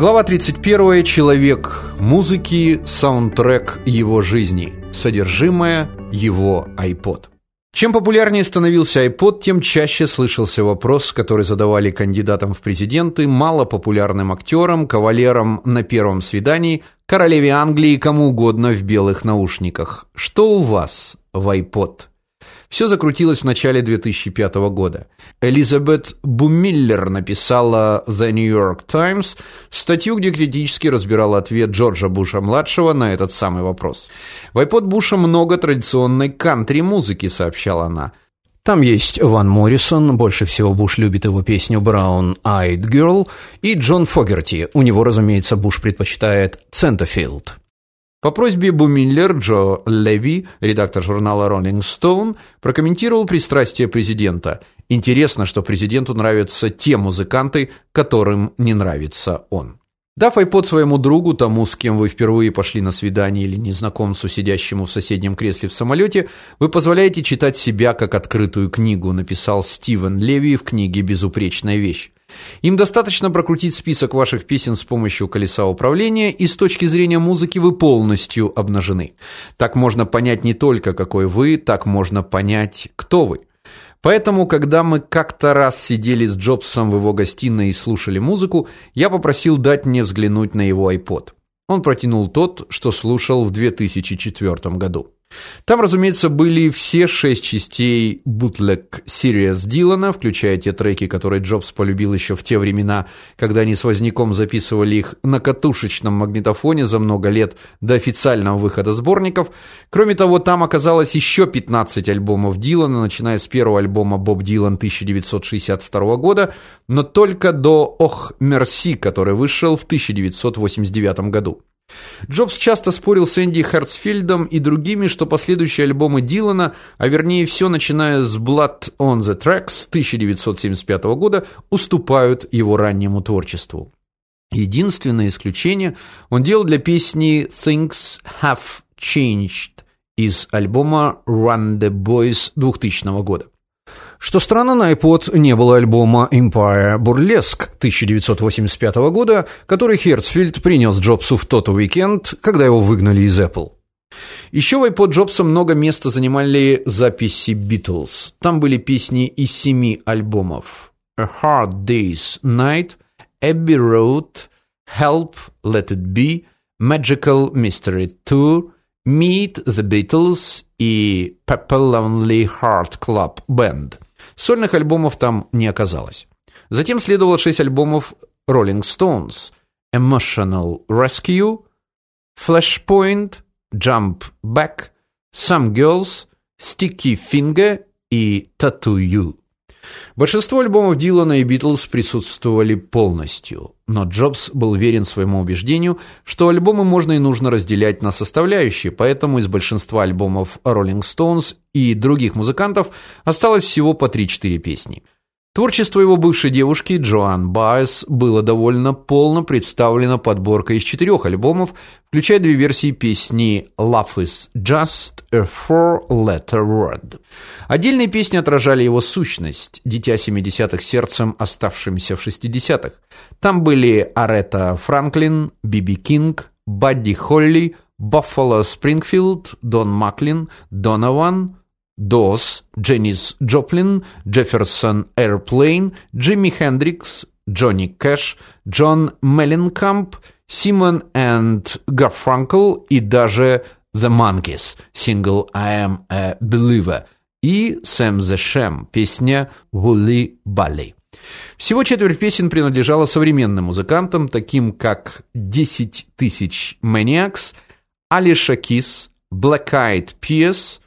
Глава 31. Человек музыки, саундтрек его жизни. Содержимое его iPod. Чем популярнее становился iPod, тем чаще слышался вопрос, который задавали кандидатам в президенты, малопопулярным актерам, кавалерам на первом свидании, королеве Англии, кому угодно в белых наушниках. Что у вас в iPod? Все закрутилось в начале 2005 года. Элизабет Бумиллер написала The New York Times статью, где критически разбирала ответ Джорджа Буша-младшего на этот самый вопрос. В iPod Буша много традиционной кантри-музыки, сообщала она. Там есть Ван Моррисон, больше всего Буш любит его песню Brown Eyed Girl, и Джон Фогерти. У него, разумеется, Буш предпочитает Центерфилд. По просьбе Бумиллер Джо Леви, редактор журнала Rolling Stone, прокомментировал пристрастие президента. Интересно, что президенту нравятся те музыканты, которым не нравится он. Дав iPod своему другу, тому, с кем вы впервые пошли на свидание или незнакомцу, сидящему в соседнем кресле в самолете, вы позволяете читать себя как открытую книгу, написал Стивен Леви в книге Безупречная вещь. Им достаточно прокрутить список ваших песен с помощью колеса управления, и с точки зрения музыки вы полностью обнажены. Так можно понять не только какой вы, так можно понять, кто вы. Поэтому, когда мы как-то раз сидели с Джобсом в его гостиной и слушали музыку, я попросил дать мне взглянуть на его iPod. Он протянул тот, что слушал в 2004 году. Там, разумеется, были все шесть частей бутлег Sirius Дилана, включая те треки, которые Джобс полюбил еще в те времена, когда они с Возняком записывали их на катушечном магнитофоне за много лет до официального выхода сборников. Кроме того, там оказалось еще 15 альбомов Дилана, начиная с первого альбома Боб Дилан 1962 года, но только до Ох, мерси, который вышел в 1989 году. Джобс часто спорил с Энди Хартсфилдом и другими, что последующие альбомы Дилана, а вернее все начиная с Blood on the Tracks 1975 года, уступают его раннему творчеству. Единственное исключение он делал для песни Things Have Changed из альбома Run the Boys 2000 года. Что странно, на iPod не было альбома Empire Burlesque 1985 года, который Херцфельд принес Джобсу в тот уикенд, когда его выгнали из Apple. Еще в iPod Джобса много места занимали записи Beatles. Там были песни из семи альбомов: A Hard Day's Night, Abbey Road, Help, Let It Be, Magical Mystery Tour, Meet the Beatles и Pepper Lonely Heart Club Band. Сольных альбомов там не оказалось. Затем следовало шесть альбомов Rolling Stones: Emotional Rescue, Flashpoint, Jump Back, Some Girls, Sticky Finger и Tattoo You. Большинство альбомов Дилана и Битлз присутствовали полностью, но Джобс был верен своему убеждению, что альбомы можно и нужно разделять на составляющие, поэтому из большинства альбомов Rolling Stones и других музыкантов осталось всего по 3-4 песни. Творчество его бывшей девушки Джоан Байес было довольно полно представлено подборкой из четырех альбомов, включая две версии песни Love is just a four-letter word. Отдельные песни отражали его сущность, дитя 70-х сердцем, оставшимся в 60-х. Там были Арета Франклин, Биби Кинг, Бадди Холли, Баффало Спрингфилд, Дон Маклин, Донован, Дорс, Дженис Джоплин, Джефферсон Airplane, Джимми Хендрикс, Джонни Кэш, Джон Мелленкамп, Саймон энд Гарфанкл и даже The Monkeys, сингл I Am a Believer и Сэм The Sham, песня Woolly Bally. Всего четверть песен принадлежала современным музыкантам, таким как 10 тысяч Maniacs, Алиша Кис, Black Eyed Peas,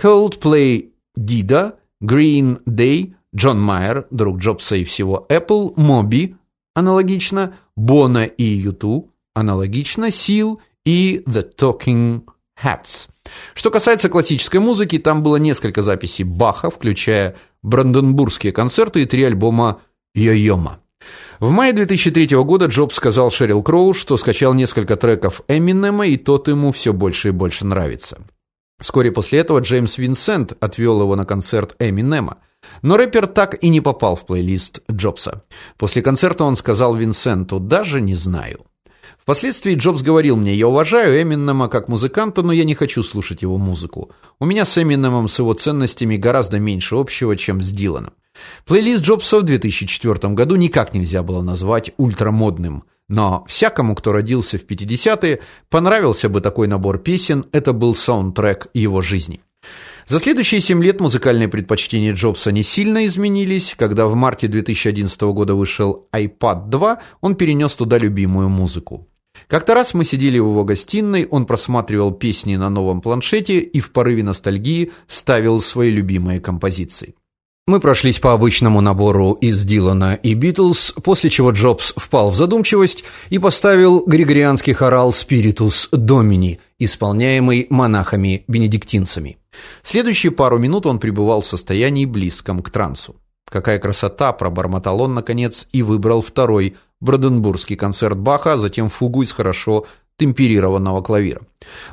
Coldplay Дида, Green Day, Джон Майер, друг Джобса и всего Apple, Моби, аналогично, Бона и U2, аналогично, Сил и The Talking Heads. Что касается классической музыки, там было несколько записей Баха, включая Бранденбургские концерты и три альбома Йо-Йома. В мае 2003 года Джобс сказал Шерил Кроу, что скачал несколько треков Эминема, и тот ему все больше и больше нравится. Вскоре после этого Джеймс Винсент отвел его на концерт Эминема. Но рэпер так и не попал в плейлист Джобса. После концерта он сказал Винсенту: "Даже не знаю". Впоследствии Джобс говорил мне: "Я уважаю Эминема как музыканта, но я не хочу слушать его музыку. У меня с Эминемом с его ценностями гораздо меньше общего, чем с Диланом". Плейлист Джобса в 2004 году никак нельзя было назвать ультрамодным. Но всякому, кто родился в 50-е, понравился бы такой набор песен, это был саундтрек его жизни. За следующие 7 лет музыкальные предпочтения Джобса не сильно изменились. Когда в марте 2011 года вышел iPad 2, он перенес туда любимую музыку. Как-то раз мы сидели в его гостиной, он просматривал песни на новом планшете и в порыве ностальгии ставил свои любимые композиции. Мы прошлись по обычному набору из Дилана и Битлз, после чего Джобс впал в задумчивость и поставил григорианский хорал Spiritus Domini, исполняемый монахами-бенедиктинцами. Следующие пару минут он пребывал в состоянии близком к трансу. Какая красота, пробормотал он наконец и выбрал второй Бранденбургский концерт Баха, а затем фугу из хорошо темперированного клавира.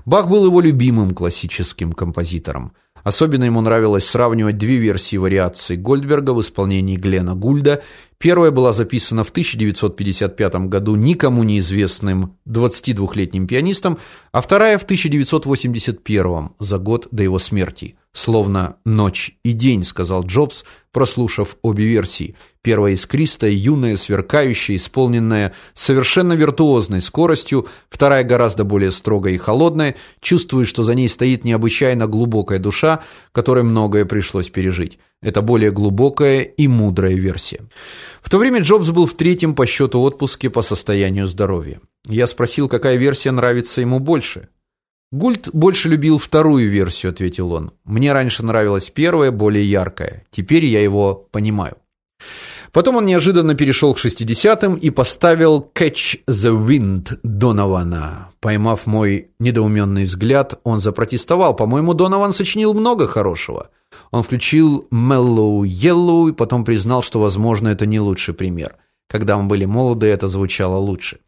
Бах был его любимым классическим композитором. Особенно ему нравилось сравнивать две версии вариаций Гольдберга в исполнении Глена Гульда. Первая была записана в 1955 году никому неизвестным 22-летним пианистом, а вторая в 1981 за год до его смерти. Словно ночь и день, сказал Джобс, прослушав обе версии. Первая искристая, юная, сверкающая, исполненная совершенно виртуозной скоростью, вторая гораздо более строгая и холодная, чувствуешь, что за ней стоит необычайно глубокая душа, которой многое пришлось пережить. Это более глубокая и мудрая версия. В то время Джобс был в третьем по счету отпуске по состоянию здоровья. Я спросил, какая версия нравится ему больше. Гульт больше любил вторую версию, ответил он. Мне раньше нравилась первая, более яркая. Теперь я его понимаю. Потом он неожиданно перешел к 60-м и поставил Catch the Wind Донована. Поймав мой недоуменный взгляд, он запротестовал. По-моему, Донован сочинил много хорошего. Он включил Mellow Yellow и потом признал, что, возможно, это не лучший пример. Когда мы были молоды, это звучало лучше.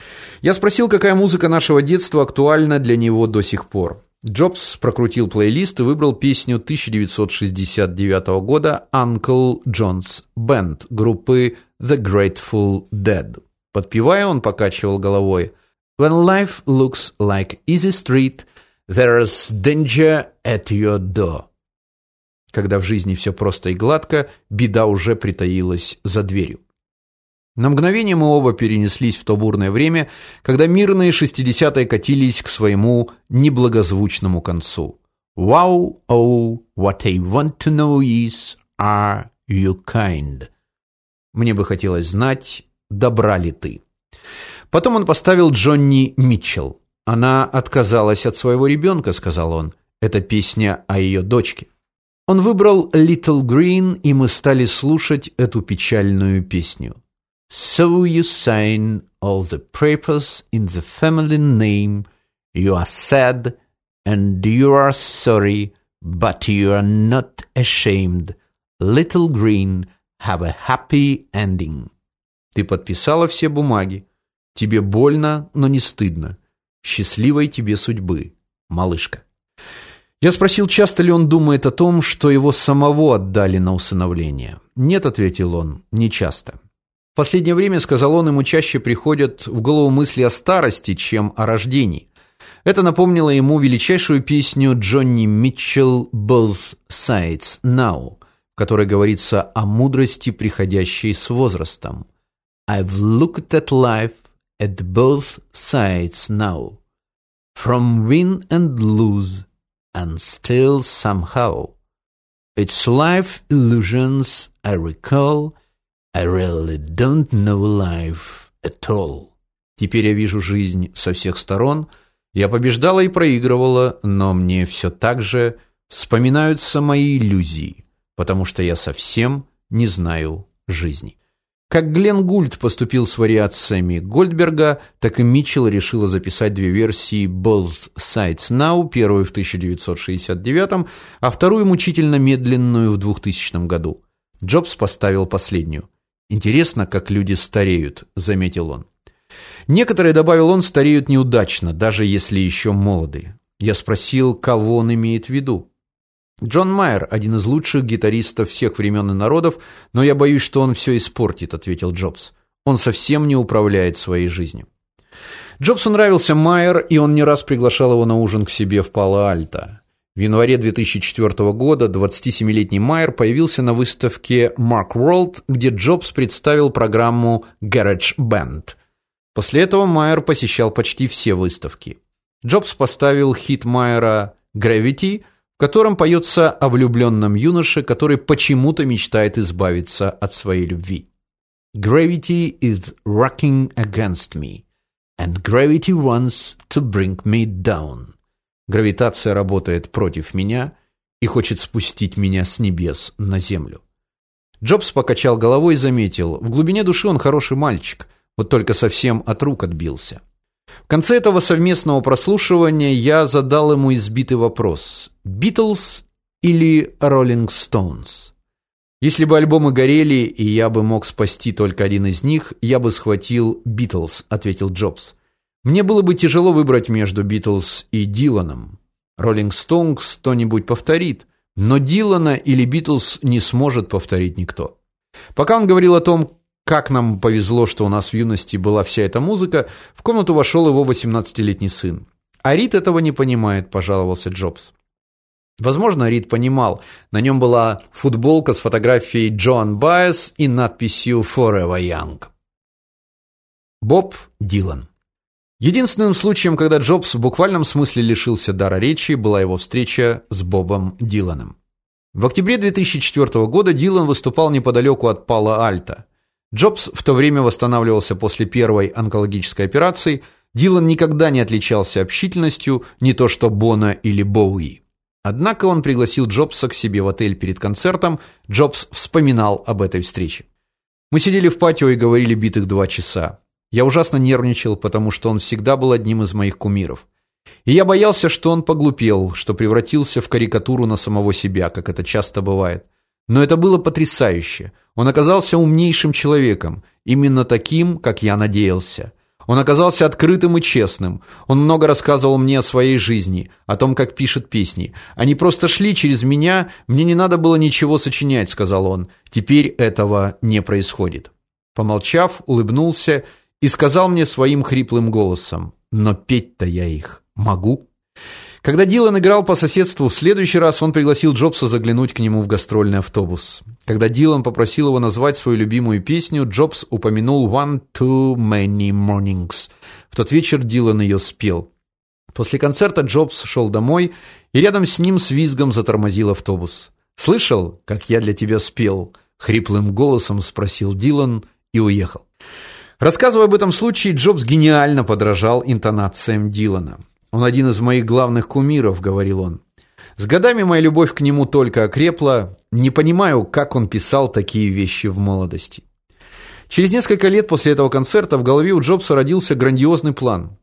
Я спросил, какая музыка нашего детства актуальна для него до сих пор. Джобс прокрутил плейлист и выбрал песню 1969 года Uncle John's Band группы The Grateful Dead. Подпевая, он покачивал головой. When life looks like easy street, there's danger at your door. Когда в жизни все просто и гладко, беда уже притаилась за дверью. На мгновение мы оба перенеслись в то бурное время, когда мирные шестидесятые катились к своему неблагозвучному концу. Wow, oh, what I want to know is, are you kind? Мне бы хотелось знать, добра ли ты. Потом он поставил Джонни Митчелл. Она отказалась от своего ребенка», — сказал он. Это песня о ее дочке. Он выбрал Little Green, и мы стали слушать эту печальную песню. So you sign all the papers in the family name. You are sad and you are sorry, but you are not ashamed. Little Green, have a happy ending. Ты подписала все бумаги. Тебе больно, но не стыдно. Счастливой тебе судьбы, малышка. Я спросил, часто ли он думает о том, что его самого отдали на усыновление. Нет, ответил он, не часто последнее время, сказал он, ему чаще приходят в голову мысли о старости, чем о рождении. Это напомнило ему величайшую песню Джонни Митчелл «Both Sides Now», в которой говорится о мудрости, приходящей с возрастом. I've looked at life at both sides now, from win and lose, and still somehow. It's life illusions I recall, I really don't know life at all. Теперь я вижу жизнь со всех сторон. Я побеждала и проигрывала, но мне все так же вспоминаются мои иллюзии, потому что я совсем не знаю жизни. Как Глен Гульд поступил с вариациями Гольдберга, так и Митчелл решила записать две версии Both Sides Now, первую в 1969, а вторую мучительно медленную в 2000 году. Джобс поставил последнюю. Интересно, как люди стареют, заметил он. Некоторые, добавил он, стареют неудачно, даже если еще молоды. Я спросил, кого он имеет в виду. Джон Майер один из лучших гитаристов всех времен и народов, но я боюсь, что он все испортит, ответил Джобс. Он совсем не управляет своей жизнью. Джобсу нравился Майер, и он не раз приглашал его на ужин к себе в Пало-Альто. В январе 2004 года 27-летний Майер появился на выставке Mark World, где Джобс представил программу Garage Band. После этого Майер посещал почти все выставки. Джобс поставил хит Майера Gravity, в котором поется о влюбленном юноше, который почему-то мечтает избавиться от своей любви. Gravity is rocking against me, and gravity wants to bring me down. Гравитация работает против меня и хочет спустить меня с небес на землю. Джобс покачал головой и заметил: в глубине души он хороший мальчик, вот только совсем от рук отбился. В конце этого совместного прослушивания я задал ему избитый вопрос: Beatles или Rolling Stones? Если бы альбомы горели, и я бы мог спасти только один из них, я бы схватил Beatles, ответил Джобс. Мне было бы тяжело выбрать между Битлз и Диланом. Роллинг Стоунс кто-нибудь повторит, но Дилана или Битлз не сможет повторить никто. Пока он говорил о том, как нам повезло, что у нас в юности была вся эта музыка, в комнату вошел его 18-летний сын. А Рид этого не понимает, пожаловался Джобс. Возможно, Рид понимал. На нем была футболка с фотографией Джоан Байес и надписью Forever Young. Боб Дилан Единственным случаем, когда Джобс в буквальном смысле лишился дара речи, была его встреча с Бобом Диланом. В октябре 2004 года Дилан выступал неподалеку от Пало-Альто. Джобс в то время восстанавливался после первой онкологической операции. Дилан никогда не отличался общительностью, не то что Бона или Боуи. Однако он пригласил Джобса к себе в отель перед концертом. Джобс вспоминал об этой встрече. Мы сидели в патио и говорили битых два часа. Я ужасно нервничал, потому что он всегда был одним из моих кумиров. И я боялся, что он поглупел, что превратился в карикатуру на самого себя, как это часто бывает. Но это было потрясающе. Он оказался умнейшим человеком, именно таким, как я надеялся. Он оказался открытым и честным. Он много рассказывал мне о своей жизни, о том, как пишет песни. Они просто шли через меня, мне не надо было ничего сочинять, сказал он. Теперь этого не происходит. Помолчав, улыбнулся и сказал мне своим хриплым голосом: "Но петь-то я их могу". Когда Дилан играл по соседству в следующий раз, он пригласил Джобса заглянуть к нему в гастрольный автобус. Когда Дилан попросил его назвать свою любимую песню, Джобс упомянул One Too Many Mornings. В тот вечер Дилан ее спел. После концерта Джобс шел домой, и рядом с ним с визгом затормозил автобус. "Слышал, как я для тебя спел?" хриплым голосом спросил Дилан и уехал. Рассказывая об этом случае, Джобс гениально подражал интонациям Дилана. Он один из моих главных кумиров, говорил он. С годами моя любовь к нему только окрепла. Не понимаю, как он писал такие вещи в молодости. Через несколько лет после этого концерта в голове у Джобса родился грандиозный план.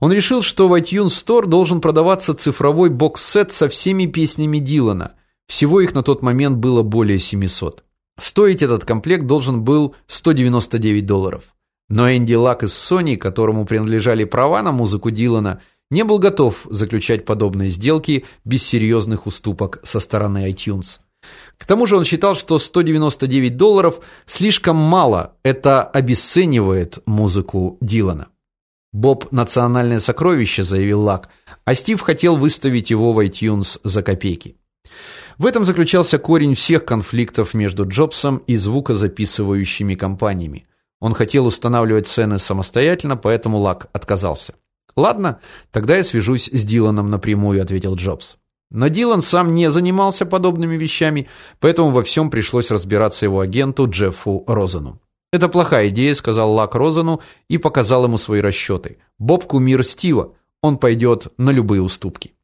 Он решил, что в iTunes Store должен продаваться цифровой бокс-сет со всеми песнями Дилана. Всего их на тот момент было более 700. Стоить этот комплект должен был 199 долларов. Но Энди Лак из Sony, которому принадлежали права на музыку Дилана, не был готов заключать подобные сделки без серьезных уступок со стороны iTunes. К тому же он считал, что 199 долларов слишком мало, это обесценивает музыку Дилана. Боб национальное сокровище, заявил Лак, а Стив хотел выставить его в iTunes за копейки. В этом заключался корень всех конфликтов между Джобсом и звукозаписывающими компаниями. Он хотел устанавливать цены самостоятельно, поэтому Лак отказался. Ладно, тогда я свяжусь с Диланом напрямую, ответил Джобс. Но Дилан сам не занимался подобными вещами, поэтому во всем пришлось разбираться его агенту Джеффу Розену. Это плохая идея, сказал Лак Розену и показал ему свои расчеты. Боб кумир Стива, он пойдет на любые уступки.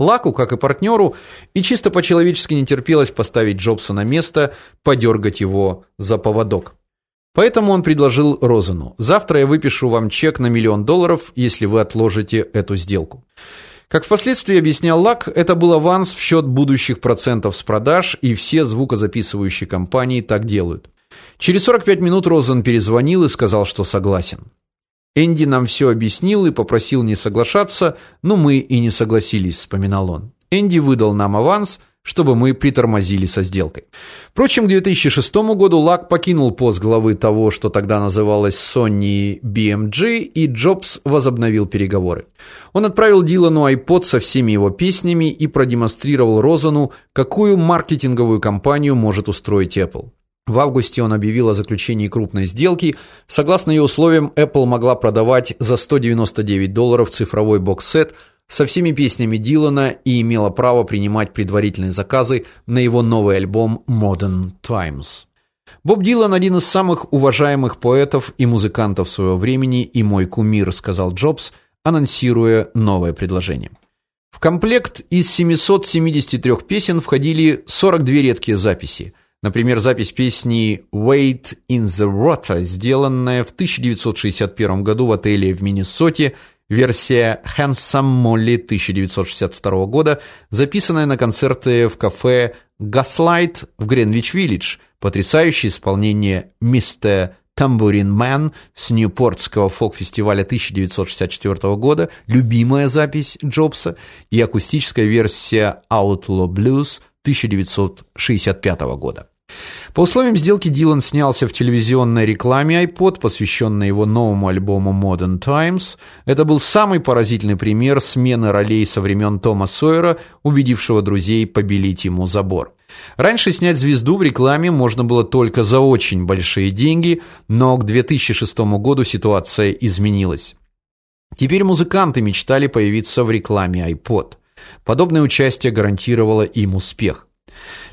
Лаку, как и партнеру, и чисто по-человечески не терпелось поставить Джобса на место, подергать его за поводок. Поэтому он предложил Розену: "Завтра я выпишу вам чек на миллион долларов, если вы отложите эту сделку". Как впоследствии объяснял Лак, это был аванс в счет будущих процентов с продаж, и все звукозаписывающие компании так делают. Через 45 минут Розен перезвонил и сказал, что согласен. Энди нам все объяснил и попросил не соглашаться, но мы и не согласились, вспоминал он. Энди выдал нам аванс, чтобы мы притормозили со сделкой. Впрочем, к 2006 году Лак покинул пост главы того, что тогда называлось Sony BMG, и Джобс возобновил переговоры. Он отправил Дилану iPod со всеми его песнями и продемонстрировал Розану, какую маркетинговую кампанию может устроить Apple. В августе он объявил о заключении крупной сделки. Согласно ее условиям, Apple могла продавать за 199 долларов цифровой бокс-сет со всеми песнями Дилана и имела право принимать предварительные заказы на его новый альбом Modern Times. Боб Дилан один из самых уважаемых поэтов и музыкантов своего времени и мой кумир, сказал Джобс, анонсируя новое предложение. В комплект из 773 песен входили 42 редкие записи. Например, запись песни Wait in the Water, сделанная в 1961 году в отеле в Миннесоте, версия Handsome Molly 1962 года, записанная на концерте в кафе Gaslight в Гринвич-Виллидж, потрясающее исполнение Mr. Tambourine Man с Ньюпортского фолк-фестиваля 1964 года, любимая запись Джобса, и акустическая версия Outlaw Blues 1965 года. По условиям сделки Дилан снялся в телевизионной рекламе iPod, посвященной его новому альбому Modern Times. Это был самый поразительный пример смены ролей со времен Тома Сойера, убедившего друзей побелить ему забор. Раньше снять звезду в рекламе можно было только за очень большие деньги, но к 2006 году ситуация изменилась. Теперь музыканты мечтали появиться в рекламе iPod. Подобное участие гарантировало им успех.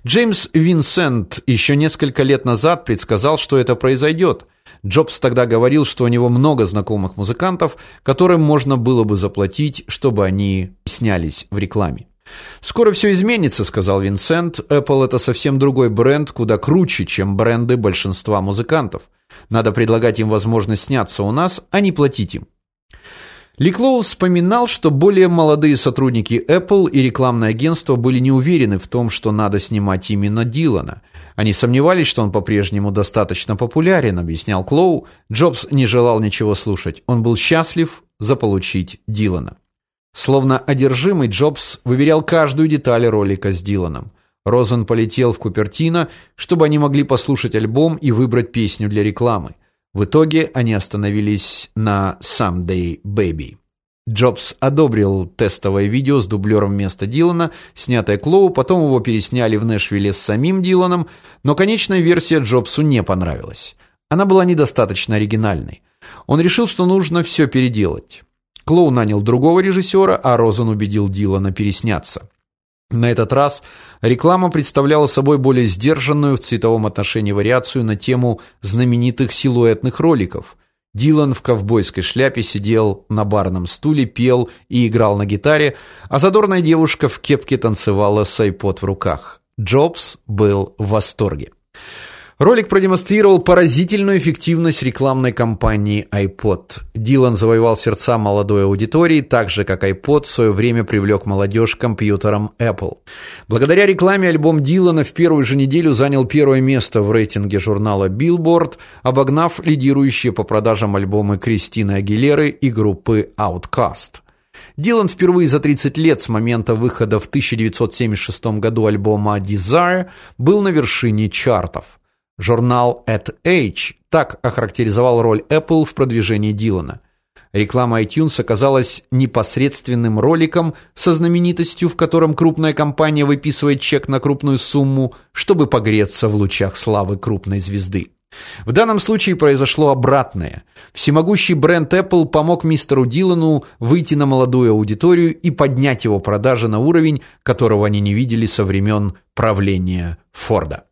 Джеймс Винсент еще несколько лет назад предсказал, что это произойдет. Джобс тогда говорил, что у него много знакомых музыкантов, которым можно было бы заплатить, чтобы они снялись в рекламе. Скоро все изменится, сказал Винсент. Apple это совсем другой бренд, куда круче, чем бренды большинства музыкантов. Надо предлагать им возможность сняться у нас, а не платить им. Ликлоу вспоминал, что более молодые сотрудники Apple и рекламное агентство были не уверены в том, что надо снимать именно Дилана. Они сомневались, что он по-прежнему достаточно популярен, объяснял Клоу. Джобс не желал ничего слушать. Он был счастлив заполучить Дилана. Словно одержимый Джобс выверял каждую деталь ролика с Диланом. Розен полетел в Купертино, чтобы они могли послушать альбом и выбрать песню для рекламы. В итоге они остановились на Someday Baby. Джобс одобрил тестовое видео с дублером вместо Дилана, снятое Клоу, потом его пересняли в Нэшвилле с самим Диланом, но конечная версия Джобсу не понравилась. Она была недостаточно оригинальной. Он решил, что нужно все переделать. Клоу нанял другого режиссера, а Розен убедил Дилана пересняться. На этот раз реклама представляла собой более сдержанную в цветовом отношении вариацию на тему знаменитых силуэтных роликов. Дилан в ковбойской шляпе сидел на барном стуле, пел и играл на гитаре, а задорная девушка в кепке танцевала с iPod в руках. Джобс был в восторге. Ролик продемонстрировал поразительную эффективность рекламной кампании iPod. Дилан завоевал сердца молодой аудитории, так же как iPod в свое время привлек молодежь к компьютерам Apple. Благодаря рекламе альбом Дилана в первую же неделю занял первое место в рейтинге журнала Billboard, обогнав лидирующие по продажам альбомы Кристины Агилеры и группы Outkast. Дилан впервые за 30 лет с момента выхода в 1976 году альбома Desire был на вершине чартов. Журнал At Age так охарактеризовал роль Apple в продвижении Дилана. Реклама iTunes оказалась непосредственным роликом со знаменитостью, в котором крупная компания выписывает чек на крупную сумму, чтобы погреться в лучах славы крупной звезды. В данном случае произошло обратное. Всемогущий бренд Apple помог мистеру Дилану выйти на молодую аудиторию и поднять его продажи на уровень, которого они не видели со времен правления Форда.